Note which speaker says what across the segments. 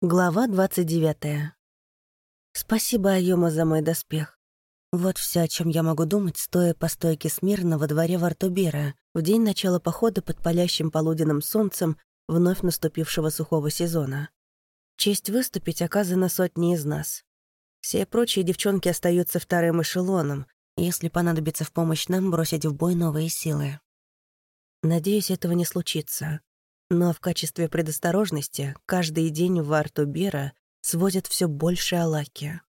Speaker 1: Глава 29. Спасибо, Айома, за мой доспех. Вот все, о чем я могу думать, стоя по стойке смирно во дворе Вартубера в день начала похода под палящим полуденным солнцем вновь наступившего сухого сезона. Честь выступить оказана сотни из нас. Все прочие девчонки остаются вторым эшелоном, если понадобится в помощь нам бросить в бой новые силы. Надеюсь, этого не случится. Но в качестве предосторожности каждый день в Артубера свозят все больше алаки.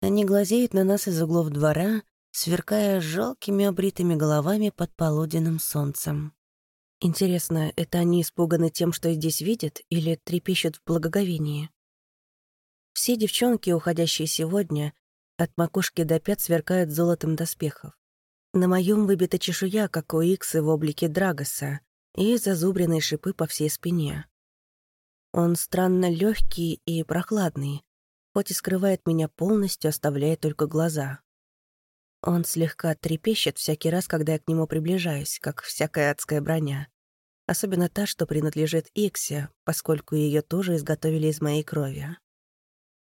Speaker 1: Они глазеют на нас из углов двора, сверкая жалкими обритыми головами под полуденным солнцем. Интересно, это они испуганы тем, что здесь видят, или трепещут в благоговении? Все девчонки, уходящие сегодня, от макушки до пят сверкают золотом доспехов. На моем выбита чешуя, как у Иксы в облике Драгоса, и зазубренные шипы по всей спине. Он странно легкий и прохладный, хоть и скрывает меня полностью, оставляя только глаза. Он слегка трепещет всякий раз, когда я к нему приближаюсь, как всякая адская броня. Особенно та, что принадлежит Иксе, поскольку ее тоже изготовили из моей крови.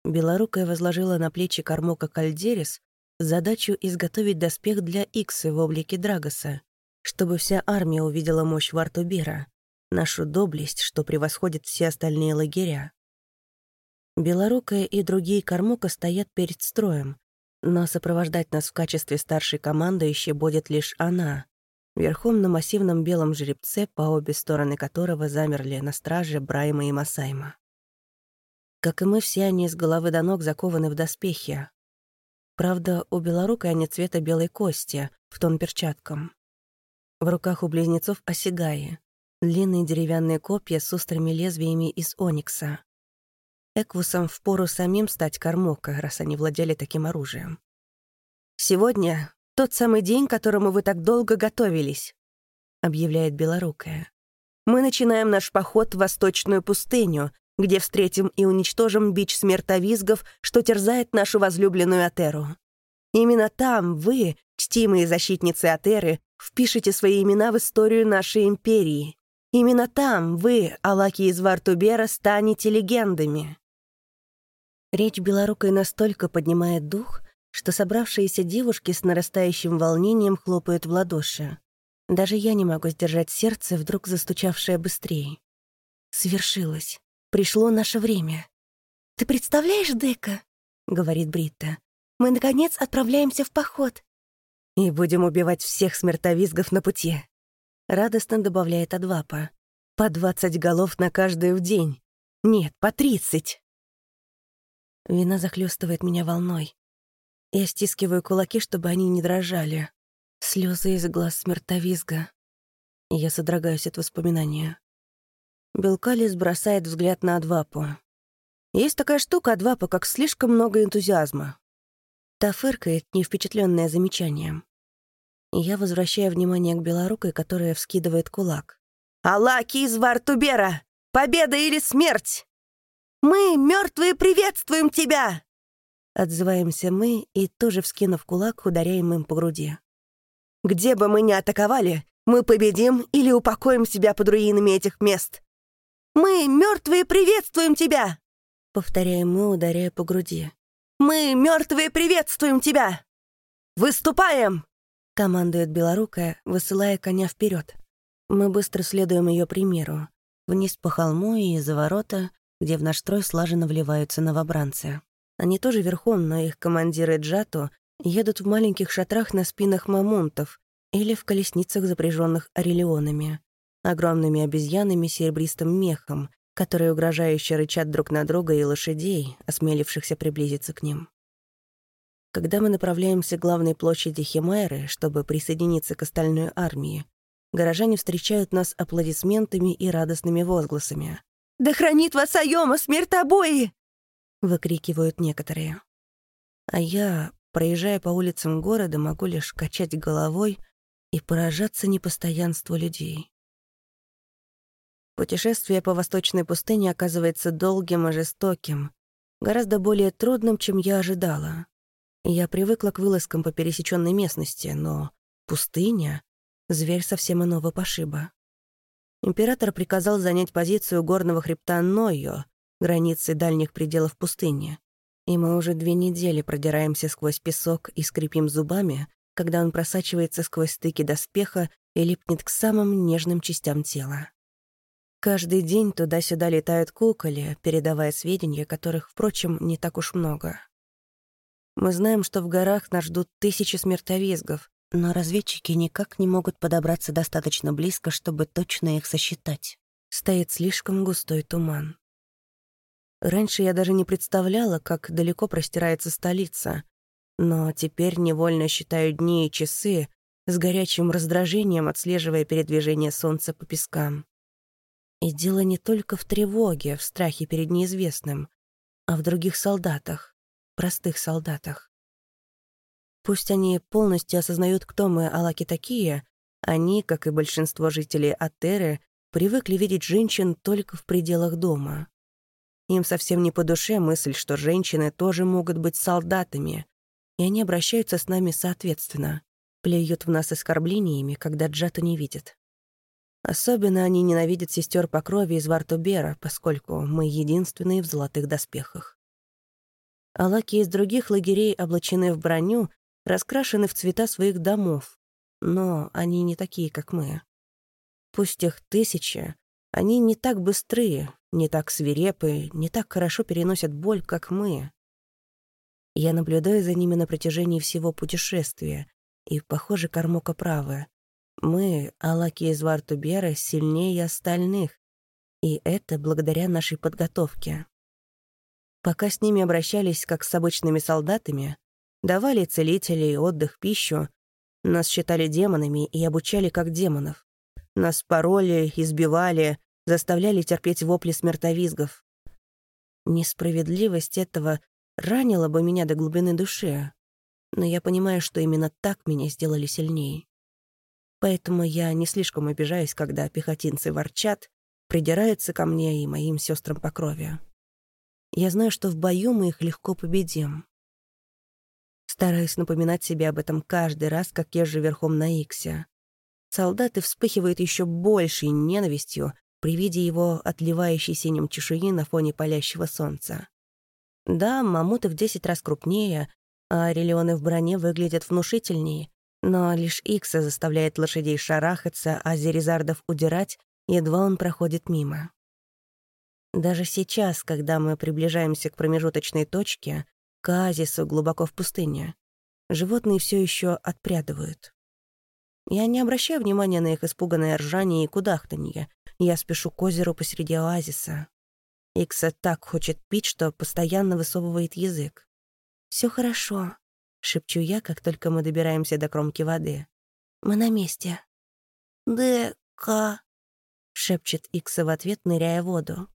Speaker 1: Белорукая возложила на плечи Кормока Кальдерис задачу изготовить доспех для Иксы в облике Драгоса, чтобы вся армия увидела мощь Вартубера, нашу доблесть, что превосходит все остальные лагеря. Белорукая и другие кормука стоят перед строем, но сопровождать нас в качестве старшей командующей будет лишь она, верхом на массивном белом жеребце, по обе стороны которого замерли на страже Брайма и Масайма. Как и мы, все они с головы до ног закованы в доспехи. Правда, у белорукой они цвета белой кости, в тон перчаткам. В руках у близнецов осигаи, длинные деревянные копья с острыми лезвиями из оникса. Эквусам впору самим стать кормока, раз они владели таким оружием. «Сегодня тот самый день, к которому вы так долго готовились», — объявляет Белорукая. «Мы начинаем наш поход в Восточную пустыню, где встретим и уничтожим бич смертовизгов, что терзает нашу возлюбленную Атеру. Именно там вы, чтимые защитницы Атеры, впишите свои имена в историю нашей империи. Именно там вы, Алаки из Вартубера, станете легендами. Речь белорукой настолько поднимает дух, что собравшиеся девушки с нарастающим волнением хлопают в ладоши. Даже я не могу сдержать сердце, вдруг застучавшее быстрее. Свершилось. Пришло наше время. «Ты представляешь, Дека?» — говорит Бритта. «Мы, наконец, отправляемся в поход. И будем убивать всех смертовизгов на пути. Радостно добавляет Адвапа. По двадцать голов на каждую в день. Нет, по тридцать. Вина захлестывает меня волной. Я стискиваю кулаки, чтобы они не дрожали. Слезы из глаз смертовизга. Я содрогаюсь от воспоминания. Белкалис бросает взгляд на Адвапу. Есть такая штука, Адвапа, как слишком много энтузиазма. Та фыркает, не впечатленная замечанием. Я возвращаю внимание к белорукой, которая вскидывает кулак. «Алаки из Вартубера! Победа или смерть! Мы, мертвые, приветствуем тебя!» Отзываемся мы и, тоже вскинув кулак, ударяем им по груди. «Где бы мы ни атаковали, мы победим или упокоим себя под руинами этих мест. Мы, мертвые, приветствуем тебя!» Повторяем мы, ударяя по груди. Мы, мертвые, приветствуем тебя! Выступаем!» — командует Белорукая, высылая коня вперед. Мы быстро следуем ее примеру. Вниз по холму и из-за ворота, где в наш строй слаженно вливаются новобранцы. Они тоже верхом, но их командиры Джату едут в маленьких шатрах на спинах мамонтов или в колесницах, запряженных орелионами, огромными обезьянами с серебристым мехом, которые угрожающе рычат друг на друга и лошадей, осмелившихся приблизиться к ним. Когда мы направляемся к главной площади Химайры, чтобы присоединиться к остальной армии, горожане встречают нас аплодисментами и радостными возгласами. «Да хранит вас Айома, смертобои!» — выкрикивают некоторые. А я, проезжая по улицам города, могу лишь качать головой и поражаться непостоянству людей. Путешествие по восточной пустыне оказывается долгим и жестоким, гораздо более трудным, чем я ожидала. Я привыкла к вылазкам по пересеченной местности, но пустыня — зверь совсем иного пошиба. Император приказал занять позицию горного хребта Нойо, границы дальних пределов пустыни. И мы уже две недели продираемся сквозь песок и скрипим зубами, когда он просачивается сквозь стыки доспеха и липнет к самым нежным частям тела. Каждый день туда-сюда летают куколи, передавая сведения, которых, впрочем, не так уж много. Мы знаем, что в горах нас ждут тысячи смертовизгов, но разведчики никак не могут подобраться достаточно близко, чтобы точно их сосчитать. Стоит слишком густой туман. Раньше я даже не представляла, как далеко простирается столица, но теперь невольно считаю дни и часы, с горячим раздражением отслеживая передвижение солнца по пескам. И дело не только в тревоге, в страхе перед неизвестным, а в других солдатах, простых солдатах. Пусть они полностью осознают, кто мы, алаки, такие, они, как и большинство жителей Атеры, привыкли видеть женщин только в пределах дома. Им совсем не по душе мысль, что женщины тоже могут быть солдатами, и они обращаются с нами соответственно, плюют в нас оскорблениями, когда Джату не видят. Особенно они ненавидят сестер по крови из Вартубера, поскольку мы единственные в золотых доспехах. Алаки из других лагерей облачены в броню раскрашены в цвета своих домов, но они не такие, как мы. Пусть их тысячи, они не так быстрые, не так свирепые, не так хорошо переносят боль, как мы. Я наблюдаю за ними на протяжении всего путешествия, и, похоже, Кармока правы. Мы, Алаки из Вартубера, сильнее остальных, и это благодаря нашей подготовке. Пока с ними обращались как с обычными солдатами, Давали целителей, отдых, пищу. Нас считали демонами и обучали как демонов. Нас пороли, избивали, заставляли терпеть вопли смертовизгов. Несправедливость этого ранила бы меня до глубины души, но я понимаю, что именно так меня сделали сильнее. Поэтому я не слишком обижаюсь, когда пехотинцы ворчат, придираются ко мне и моим сестрам по крови. Я знаю, что в бою мы их легко победим. Стараюсь напоминать себе об этом каждый раз, как езжу верхом на Иксе. Солдаты вспыхивают еще большей ненавистью при виде его отливающей синим чешуи на фоне палящего солнца. Да, мамуты в десять раз крупнее, а релионы в броне выглядят внушительнее, но лишь Икса заставляет лошадей шарахаться, а Зерезардов удирать, едва он проходит мимо. Даже сейчас, когда мы приближаемся к промежуточной точке, к оазису глубоко в пустыне. Животные все еще отпрядывают. Я не обращаю внимания на их испуганное ржание и кудахтанье. Я спешу к озеру посреди оазиса. Икса так хочет пить, что постоянно высовывает язык. Все хорошо», — шепчу я, как только мы добираемся до кромки воды. «Мы на месте». «Дека», — шепчет Икса в ответ, ныряя в воду.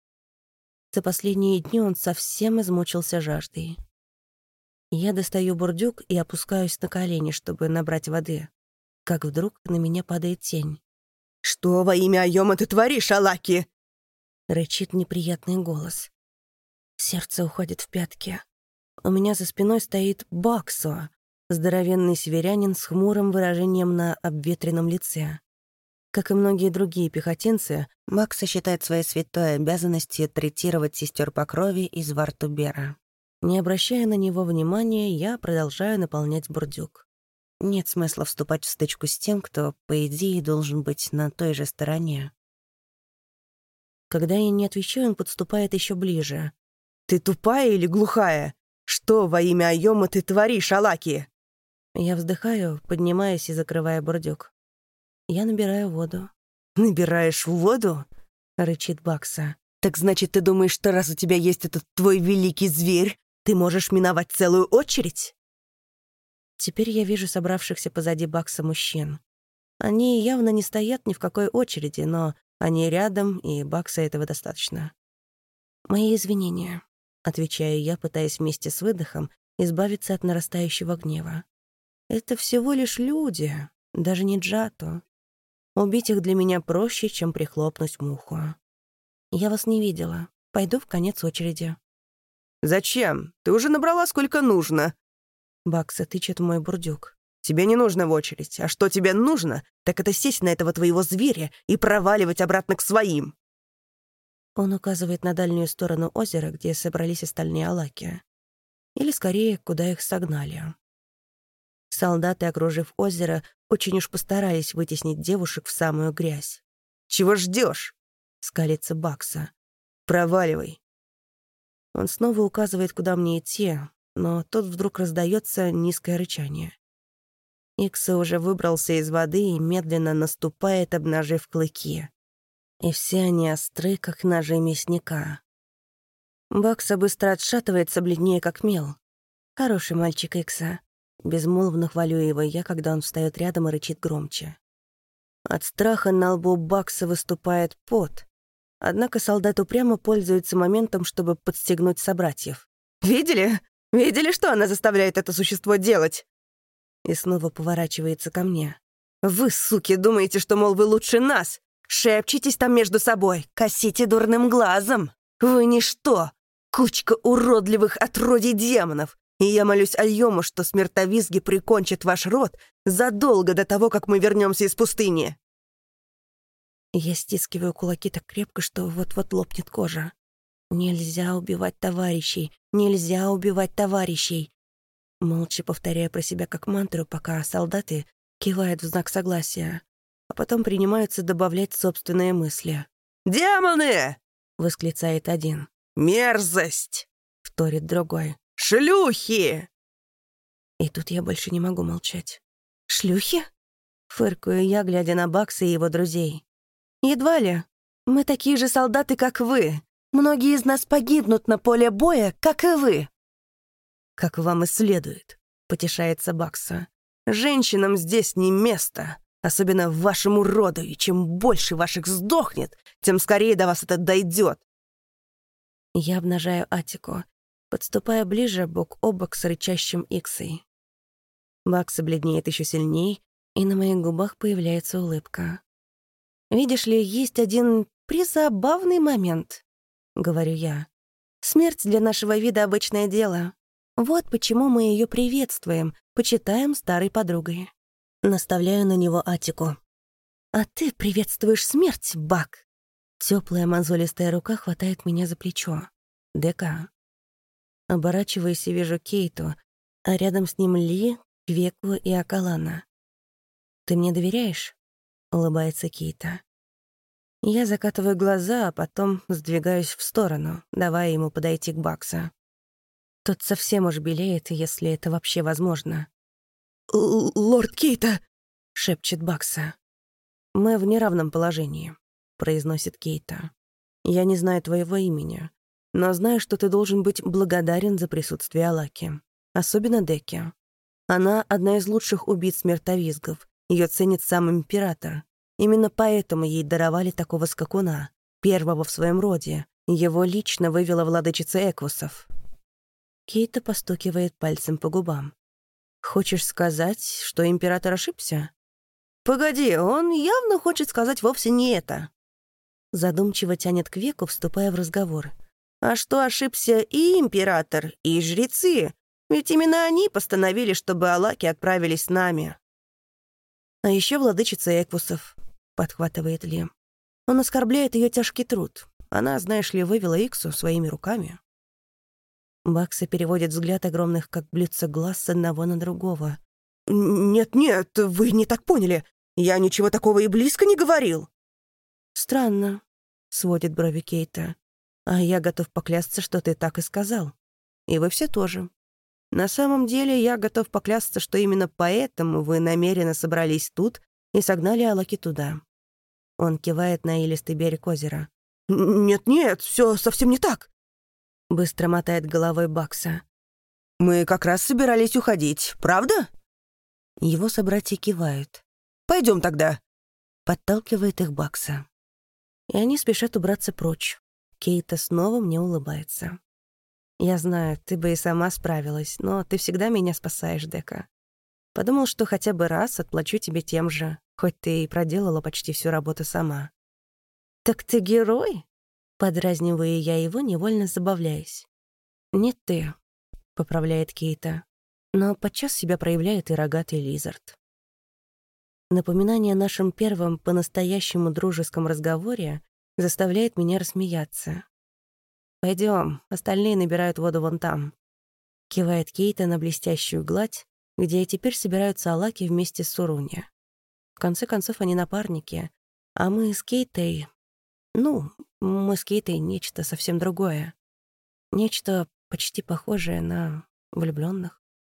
Speaker 1: За последние дни он совсем измучился жаждой. Я достаю бурдюк и опускаюсь на колени, чтобы набрать воды. Как вдруг на меня падает тень.
Speaker 2: «Что во имя Айома ты творишь, Алаки?»
Speaker 1: Рычит неприятный голос. Сердце уходит в пятки. У меня за спиной стоит Баксо, здоровенный северянин с хмурым выражением на обветренном лице. Как и многие другие пехотинцы, Макса считает своей святой обязанностью третировать сестер по крови из Вартубера. Не обращая на него внимания, я продолжаю наполнять бурдюк. Нет смысла вступать в стычку с тем, кто, по идее, должен быть на той же стороне. Когда я не отвечаю, он подступает еще ближе.
Speaker 2: «Ты тупая или глухая? Что во имя Айома ты творишь, Алаки?»
Speaker 1: Я вздыхаю, поднимаясь и закрывая бурдюк. Я набираю воду.
Speaker 2: «Набираешь воду?» — рычит Бакса. «Так значит, ты думаешь, что раз у тебя есть этот твой великий зверь, ты можешь миновать целую очередь?»
Speaker 1: Теперь я вижу собравшихся позади Бакса мужчин. Они явно не стоят ни в какой очереди, но они рядом, и Бакса этого достаточно. «Мои извинения», — отвечаю я, пытаясь вместе с выдохом избавиться от нарастающего гнева. «Это всего лишь люди, даже не Джату. Убить их для меня проще, чем прихлопнуть муху. Я вас не видела. Пойду в конец очереди».
Speaker 2: «Зачем? Ты уже набрала сколько нужно».
Speaker 1: Бакса тычет мой бурдюк.
Speaker 2: «Тебе не нужно в очередь. А что тебе нужно, так это сесть на этого твоего зверя и проваливать обратно к своим».
Speaker 1: Он указывает на дальнюю сторону озера, где собрались остальные алаки. Или, скорее, куда их согнали. Солдаты, окружив озеро, очень уж постарались вытеснить девушек в самую грязь.
Speaker 2: «Чего ждешь?
Speaker 1: скалится Бакса.
Speaker 2: «Проваливай».
Speaker 1: Он снова указывает, куда мне идти, но тут вдруг раздается низкое рычание. Икса уже выбрался из воды и медленно наступает, обнажив клыки. И все они остры, как ножи мясника. Бакса быстро отшатывается, бледнее, как мел. Хороший мальчик Икса. Безмолвно хвалю его я, когда он встает рядом и рычит громче. От страха на лбу Бакса выступает пот. Однако солдат упрямо пользуется моментом, чтобы подстегнуть собратьев.
Speaker 2: «Видели? Видели, что она заставляет это существо делать?
Speaker 1: и снова поворачивается ко мне.
Speaker 2: «Вы, суки, думаете, что, мол, вы лучше нас? Шепчетесь там между собой, косите дурным глазом. Вы ничто, кучка уродливых отродий демонов. И я молюсь Альему, что смертовизги прикончат ваш род задолго до того, как мы вернемся из пустыни».
Speaker 1: Я стискиваю кулаки так крепко, что вот-вот лопнет кожа. Нельзя убивать товарищей, нельзя убивать товарищей. Молча повторяя про себя как мантру, пока солдаты кивают в знак согласия, а потом принимаются добавлять собственные мысли.
Speaker 2: «Демоны!»
Speaker 1: — восклицает один.
Speaker 2: «Мерзость!»
Speaker 1: — вторит другой.
Speaker 2: «Шлюхи!»
Speaker 1: И тут я больше не могу молчать. «Шлюхи?» — фыркаю я, глядя на Бакса и его друзей. «Едва ли. Мы такие же солдаты, как вы. Многие из нас погибнут на поле боя, как и вы
Speaker 2: как вам и следует», — потешается Бакса. «Женщинам здесь не место, особенно вашему роду, и чем больше ваших сдохнет, тем скорее до вас это дойдет.
Speaker 1: Я обнажаю Атику, подступая ближе бок о бок с рычащим Иксой. Бакса бледнеет еще сильней, и на моих губах появляется улыбка. «Видишь ли, есть один призабавный момент», — говорю я. «Смерть для нашего вида — обычное дело. Вот почему мы ее приветствуем, почитаем старой подругой. Наставляю на него Атику. «А ты приветствуешь смерть, Бак!» Теплая мозолистая рука хватает меня за плечо. ДК. Оборачиваюсь и вижу Кейту, а рядом с ним Ли, Квеку и Акалана. «Ты мне доверяешь?» — улыбается Кейта. Я закатываю глаза, а потом сдвигаюсь в сторону, давая ему подойти к Бакса. Тот совсем уж белеет, если это вообще возможно.
Speaker 2: «Лорд Кейта!»
Speaker 1: — шепчет Бакса. «Мы в неравном положении», — произносит Кейта. «Я не знаю твоего имени, но знаю, что ты должен быть благодарен за присутствие Алаки. Особенно Деки. Она одна из лучших убийц смертовизгов. Ее ценит сам император. Именно поэтому ей даровали такого скакуна, первого в своем роде. Его лично вывела владычица Эквусов. Кейта постукивает пальцем по губам. «Хочешь сказать, что император ошибся?»
Speaker 2: «Погоди, он явно хочет сказать вовсе не это».
Speaker 1: Задумчиво тянет к веку, вступая в разговор.
Speaker 2: «А что ошибся и император, и жрецы? Ведь именно они постановили, чтобы Алаки отправились с нами».
Speaker 1: «А еще владычица Эквусов», — подхватывает Ли. «Он оскорбляет ее тяжкий труд. Она, знаешь ли, вывела Иксу своими руками». Бакса переводит взгляд огромных, как блюдца глаз с одного на другого.
Speaker 2: «Нет-нет, вы не так поняли. Я ничего такого и близко не говорил».
Speaker 1: «Странно», — сводит брови Кейта. «А я готов поклясться, что ты так и сказал. И вы все тоже. На самом деле я готов поклясться, что именно поэтому вы намеренно собрались тут и согнали Алаки туда». Он кивает на илистый берег озера.
Speaker 2: «Нет-нет, все совсем не так.
Speaker 1: Быстро мотает головой Бакса.
Speaker 2: «Мы как раз собирались уходить, правда?»
Speaker 1: Его собратья кивают.
Speaker 2: Пойдем тогда», —
Speaker 1: подталкивает их Бакса. И они спешат убраться прочь. Кейта снова мне улыбается. «Я знаю, ты бы и сама справилась, но ты всегда меня спасаешь, Дека. Подумал, что хотя бы раз отплачу тебе тем же, хоть ты и проделала почти всю работу сама». «Так ты герой?» Подразниваю я его, невольно забавляясь. «Не ты», — поправляет Кейта. Но подчас себя проявляет и рогатый лизард. Напоминание о нашем первом по-настоящему дружеском разговоре заставляет меня рассмеяться. Пойдем, остальные набирают воду вон там. Кивает Кейта на блестящую гладь, где теперь собираются Алаки вместе с Суруни. В конце концов, они напарники, а мы с Кейтой... Ну, мы с Кейтой нечто совсем другое. Нечто почти похожее на влюбленных.